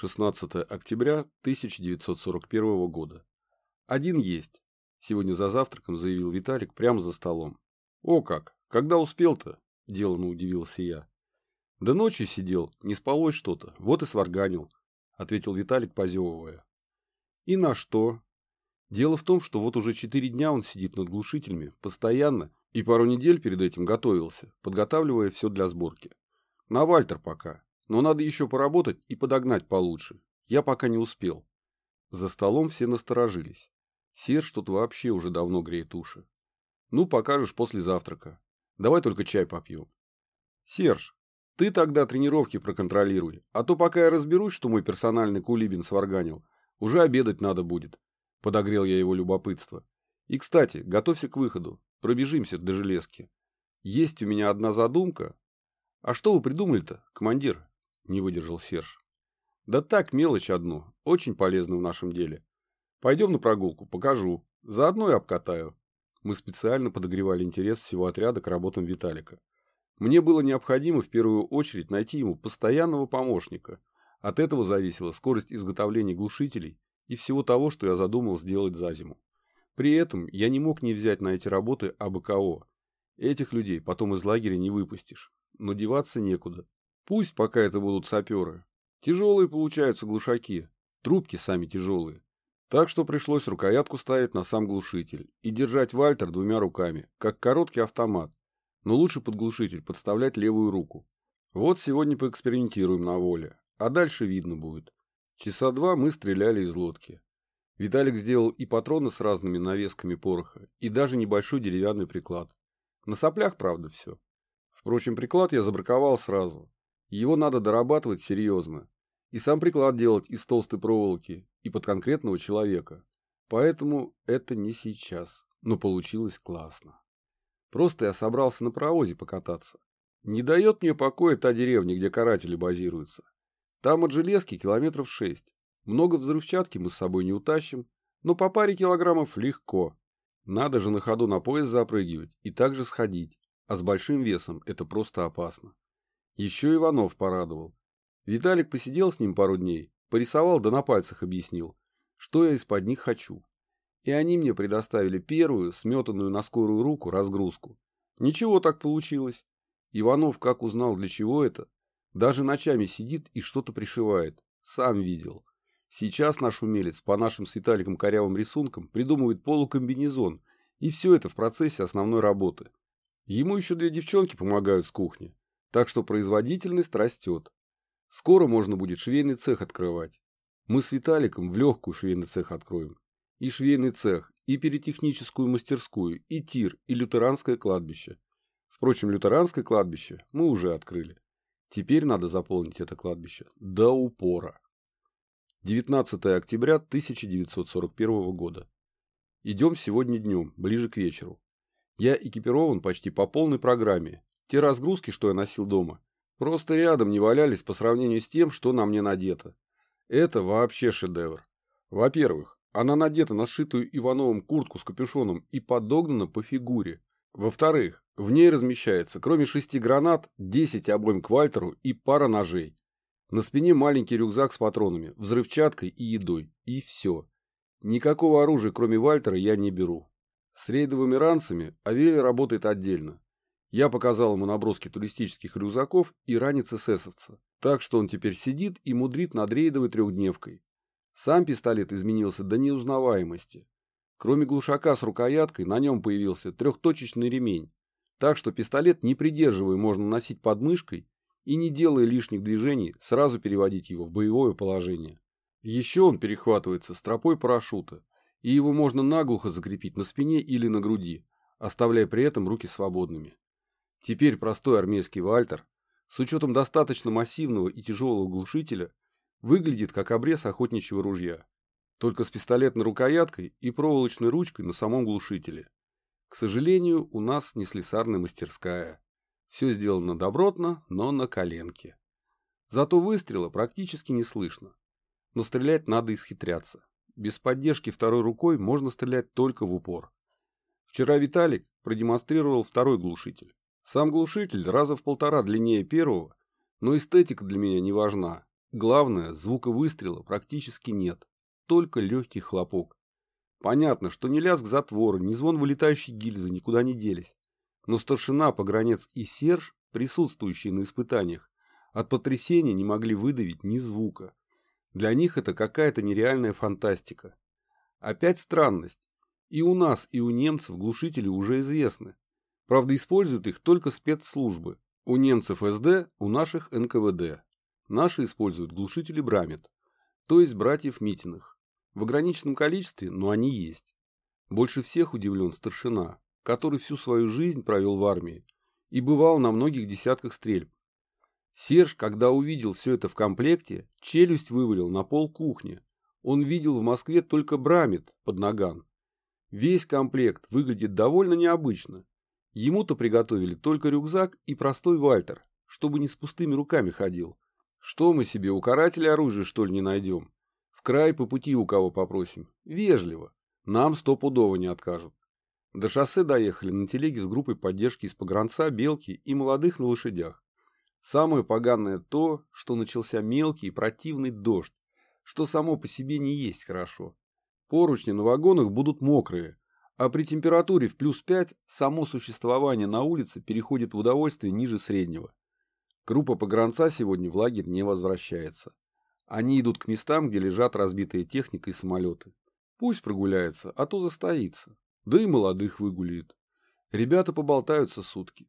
16 октября 1941 года. Один есть. Сегодня за завтраком заявил Виталик прямо за столом. О как, когда успел-то? Деланно удивился я. Да ночью сидел, не спалось что-то, вот и сварганил, ответил Виталик, позевывая. И на что? Дело в том, что вот уже четыре дня он сидит над глушителями, постоянно, и пару недель перед этим готовился, подготавливая все для сборки. На Вальтер пока, но надо еще поработать и подогнать получше. Я пока не успел. За столом все насторожились. Серж тут вообще уже давно греет уши. Ну, покажешь после завтрака. Давай только чай попьем. Серж, ты тогда тренировки проконтролируй, а то пока я разберусь, что мой персональный кулибин сварганил, уже обедать надо будет. Подогрел я его любопытство. И, кстати, готовься к выходу. Пробежимся до железки. Есть у меня одна задумка. А что вы придумали-то, командир? Не выдержал Серж. Да так, мелочь одну, очень полезную в нашем деле. Пойдем на прогулку, покажу. Заодно и обкатаю. Мы специально подогревали интерес всего отряда к работам Виталика. Мне было необходимо в первую очередь найти ему постоянного помощника. От этого зависела скорость изготовления глушителей и всего того, что я задумал сделать за зиму. При этом я не мог не взять на эти работы АБКО. Этих людей потом из лагеря не выпустишь. Но деваться некуда. Пусть пока это будут саперы. Тяжелые получаются глушаки. Трубки сами тяжелые. Так что пришлось рукоятку ставить на сам глушитель и держать вальтер двумя руками, как короткий автомат, но лучше под глушитель подставлять левую руку. Вот сегодня поэкспериментируем на воле, а дальше видно будет. Часа два мы стреляли из лодки. Виталик сделал и патроны с разными навесками пороха, и даже небольшой деревянный приклад. На соплях, правда, все. Впрочем, приклад я забраковал сразу. Его надо дорабатывать серьезно. И сам приклад делать из толстой проволоки и под конкретного человека. Поэтому это не сейчас, но получилось классно. Просто я собрался на паровозе покататься. Не дает мне покоя та деревня, где каратели базируются. Там от железки километров шесть. Много взрывчатки мы с собой не утащим, но по паре килограммов легко. Надо же на ходу на пояс запрыгивать и также сходить, а с большим весом это просто опасно. Еще Иванов порадовал. Виталик посидел с ним пару дней, порисовал да на пальцах объяснил, что я из-под них хочу и они мне предоставили первую, сметанную на скорую руку, разгрузку. Ничего так получилось. Иванов как узнал, для чего это? Даже ночами сидит и что-то пришивает. Сам видел. Сейчас наш умелец по нашим с Виталиком корявым рисункам придумывает полукомбинезон, и все это в процессе основной работы. Ему еще две девчонки помогают с кухни, так что производительность растет. Скоро можно будет швейный цех открывать. Мы с Виталиком в легкую швейный цех откроем и швейный цех, и перетехническую мастерскую, и тир, и лютеранское кладбище. Впрочем, лютеранское кладбище мы уже открыли. Теперь надо заполнить это кладбище до упора. 19 октября 1941 года. Идем сегодня днем, ближе к вечеру. Я экипирован почти по полной программе. Те разгрузки, что я носил дома, просто рядом не валялись по сравнению с тем, что на мне надето. Это вообще шедевр. Во-первых, она надета на сшитую Ивановым куртку с капюшоном и подогнана по фигуре. Во-вторых, в ней размещается, кроме шести гранат, 10 обойм к Вальтеру и пара ножей. На спине маленький рюкзак с патронами, взрывчаткой и едой. И все. Никакого оружия, кроме Вальтера, я не беру. С рейдовыми ранцами Авель работает отдельно. Я показал ему наброски туристических рюкзаков и ранец эсэсовца. Так что он теперь сидит и мудрит над рейдовой трехдневкой. Сам пистолет изменился до неузнаваемости. Кроме глушака с рукояткой, на нем появился трехточечный ремень, так что пистолет, не придерживая, можно носить под мышкой и, не делая лишних движений, сразу переводить его в боевое положение. Еще он перехватывается стропой парашюта, и его можно наглухо закрепить на спине или на груди, оставляя при этом руки свободными. Теперь простой армейский вальтер, с учетом достаточно массивного и тяжелого глушителя, Выглядит как обрез охотничьего ружья, только с пистолетной рукояткой и проволочной ручкой на самом глушителе. К сожалению, у нас не слесарная мастерская. Все сделано добротно, но на коленке. Зато выстрела практически не слышно. Но стрелять надо исхитряться. Без поддержки второй рукой можно стрелять только в упор. Вчера Виталик продемонстрировал второй глушитель. Сам глушитель раза в полтора длиннее первого, но эстетика для меня не важна. Главное, звука выстрела практически нет, только легкий хлопок. Понятно, что ни лязг затвора, ни звон вылетающей гильзы никуда не делись. Но старшина, погранец и Серж, присутствующие на испытаниях, от потрясения не могли выдавить ни звука. Для них это какая-то нереальная фантастика. Опять странность. И у нас, и у немцев глушители уже известны. Правда, используют их только спецслужбы. У немцев СД, у наших НКВД. Наши используют глушители Брамет, то есть братьев Митиных. В ограниченном количестве, но они есть. Больше всех удивлен старшина, который всю свою жизнь провел в армии и бывал на многих десятках стрельб. Серж, когда увидел все это в комплекте, челюсть вывалил на пол кухни. Он видел в Москве только Брамет под наган. Весь комплект выглядит довольно необычно. Ему-то приготовили только рюкзак и простой вальтер, чтобы не с пустыми руками ходил. Что мы себе, у карателя оружия, что ли, не найдем? В край по пути у кого попросим. Вежливо. Нам стопудово не откажут. До шоссе доехали на телеге с группой поддержки из погранца, белки и молодых на лошадях. Самое поганое то, что начался мелкий и противный дождь, что само по себе не есть хорошо. Поручни на вагонах будут мокрые, а при температуре в плюс 5 само существование на улице переходит в удовольствие ниже среднего. Группа погранца сегодня в лагерь не возвращается. Они идут к местам, где лежат разбитая техника и самолеты. Пусть прогуляется, а то застоится. Да и молодых выгуляет. Ребята поболтаются сутки.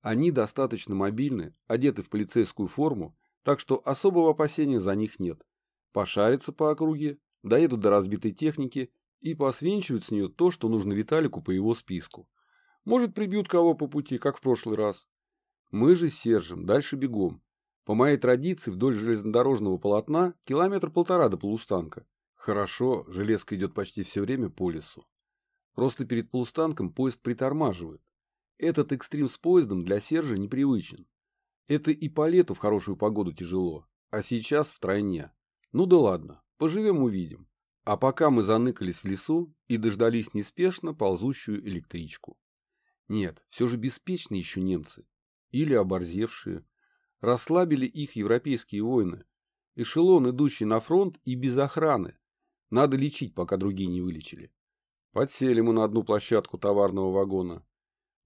Они достаточно мобильны, одеты в полицейскую форму, так что особого опасения за них нет. Пошарятся по округе, доедут до разбитой техники и посвинчивают с нее то, что нужно Виталику по его списку. Может, прибьют кого по пути, как в прошлый раз. Мы же с Сержем дальше бегом. По моей традиции, вдоль железнодорожного полотна километр полтора до полустанка. Хорошо, железка идет почти все время по лесу. Просто перед полустанком поезд притормаживает. Этот экстрим с поездом для Сержа непривычен. Это и по лету в хорошую погоду тяжело, а сейчас втройне. Ну да ладно, поживем увидим. А пока мы заныкались в лесу и дождались неспешно ползущую электричку. Нет, все же беспечны еще немцы. Или оборзевшие. Расслабили их европейские войны. Эшелон, идущий на фронт и без охраны. Надо лечить, пока другие не вылечили. Подсели мы на одну площадку товарного вагона.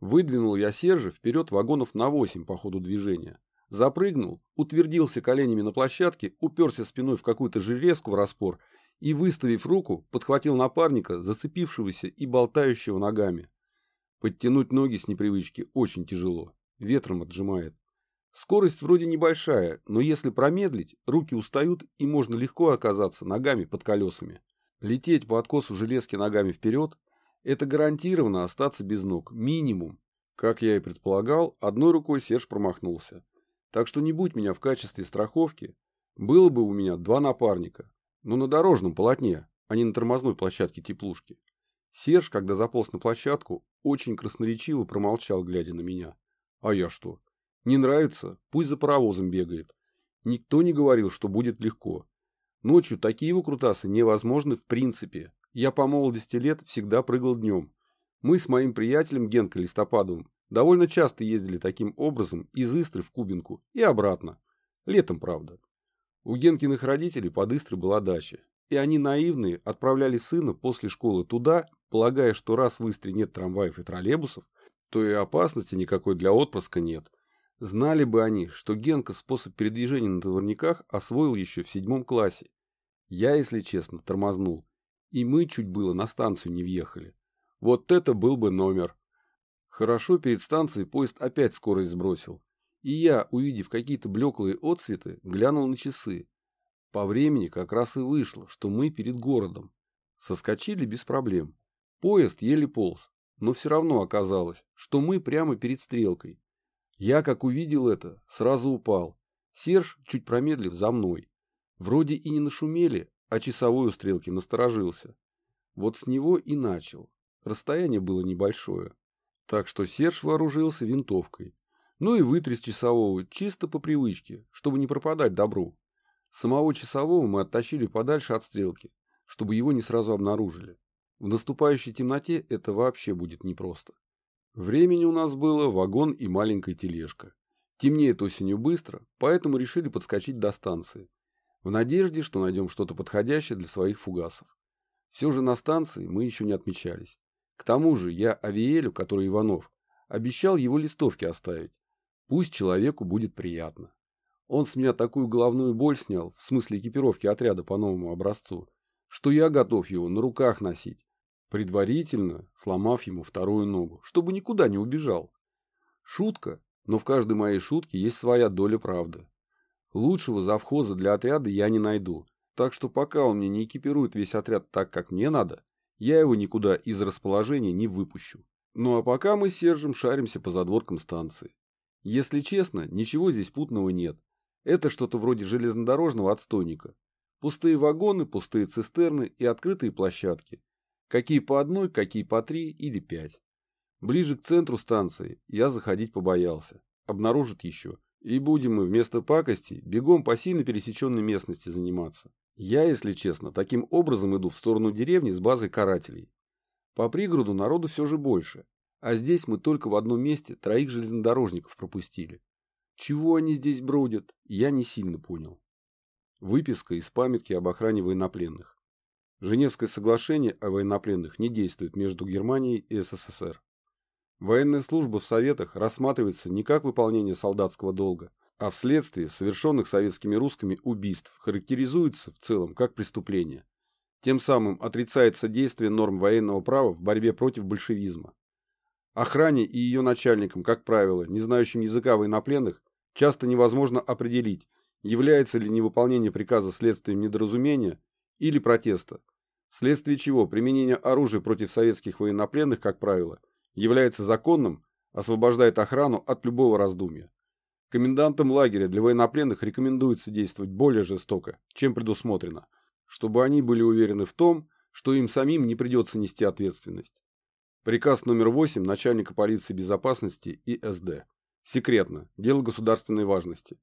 Выдвинул я Сержа вперед вагонов на восемь по ходу движения. Запрыгнул, утвердился коленями на площадке, уперся спиной в какую-то железку в распор и, выставив руку, подхватил напарника, зацепившегося и болтающего ногами. Подтянуть ноги с непривычки очень тяжело, ветром отжимает. Скорость вроде небольшая, но если промедлить, руки устают и можно легко оказаться ногами под колесами. Лететь по откосу железки ногами вперед это гарантированно остаться без ног. Минимум. Как я и предполагал, одной рукой Серж промахнулся. Так что не будь меня в качестве страховки, было бы у меня два напарника. Но на дорожном полотне, а не на тормозной площадке теплушки. Серж, когда заполз на площадку, очень красноречиво промолчал, глядя на меня. А я что? Не нравится? Пусть за паровозом бегает. Никто не говорил, что будет легко. Ночью такие выкрутасы невозможны в принципе. Я по молодости лет всегда прыгал днем. Мы с моим приятелем Генкой Листопадовым довольно часто ездили таким образом из Истры в Кубинку и обратно. Летом, правда. У Генкиных родителей под Истрой была дача, и они наивные отправляли сына после школы туда, полагая, что раз в Истре нет трамваев и троллейбусов, то и опасности никакой для отпрыска нет. Знали бы они, что Генка способ передвижения на товарниках освоил еще в седьмом классе. Я, если честно, тормознул и мы чуть было на станцию не въехали. Вот это был бы номер. Хорошо перед станцией поезд опять скорость сбросил. И я, увидев какие-то блеклые отсветы, глянул на часы. По времени как раз и вышло, что мы перед городом. Соскочили без проблем. Поезд еле полз, но все равно оказалось, что мы прямо перед стрелкой. Я, как увидел это, сразу упал. Серж, чуть промедлив, за мной. Вроде и не нашумели, а часовой у стрелки насторожился. Вот с него и начал. Расстояние было небольшое. Так что Серж вооружился винтовкой. Ну и вытряс часового чисто по привычке, чтобы не пропадать добру. Самого часового мы оттащили подальше от стрелки, чтобы его не сразу обнаружили. В наступающей темноте это вообще будет непросто. Времени у нас было вагон и маленькая тележка. Темнеет осенью быстро, поэтому решили подскочить до станции. в надежде, что найдем что-то подходящее для своих фугасов. Все же на станции мы еще не отмечались. К тому же я Авиэлю, который Иванов, обещал его листовки оставить. Пусть человеку будет приятно. Он с меня такую головную боль снял, в смысле экипировки отряда по новому образцу, что я готов его на руках носить, предварительно сломав ему вторую ногу, чтобы никуда не убежал. Шутка, но в каждой моей шутке есть своя доля правды. Лучшего завхоза для отряда я не найду, так что пока он мне не экипирует весь отряд так, как мне надо, я его никуда из расположения не выпущу. Ну а пока мы с Сержем шаримся по задворкам станции. Если честно, ничего здесь путного нет. Это что-то вроде железнодорожного отстойника. Пустые вагоны, пустые цистерны и открытые площадки. Какие по одной, какие по три или пять. Ближе к центру станции я заходить побоялся. Обнаружат еще. И будем мы вместо пакости бегом по сильно пересеченной местности заниматься. Я, если честно, таким образом иду в сторону деревни с базой карателей. По пригороду народу все же больше. А здесь мы только в одном месте троих железнодорожников пропустили. Чего они здесь бродят, я не сильно понял. Выписка из памятки об охране военнопленных. Женевское соглашение о военнопленных не действует между Германией и СССР. Военная служба в Советах рассматривается не как выполнение солдатского долга, а вследствие совершенных советскими русскими убийств характеризуется в целом как преступление. Тем самым отрицается действие норм военного права в борьбе против большевизма. Охране и ее начальникам, как правило, не знающим языка военнопленных, часто невозможно определить, является ли невыполнение приказа следствием недоразумения или протеста, вследствие чего применение оружия против советских военнопленных, как правило, является законным, освобождает охрану от любого раздумья. Комендантам лагеря для военнопленных рекомендуется действовать более жестоко, чем предусмотрено, чтобы они были уверены в том, что им самим не придется нести ответственность. Приказ номер 8 начальника полиции безопасности ИСД. Секретно. Дело государственной важности.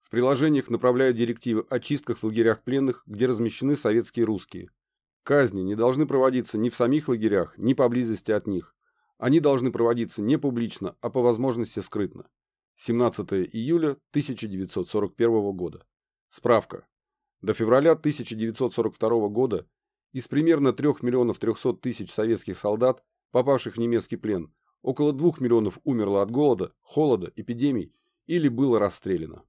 В приложениях направляют директивы о чистках в лагерях пленных, где размещены советские русские. Казни не должны проводиться ни в самих лагерях, ни поблизости от них. Они должны проводиться не публично, а по возможности скрытно. 17 июля 1941 года. Справка. До февраля 1942 года из примерно 3 миллионов 300 тысяч советских солдат попавших в немецкий плен, около двух миллионов умерло от голода, холода, эпидемий или было расстреляно.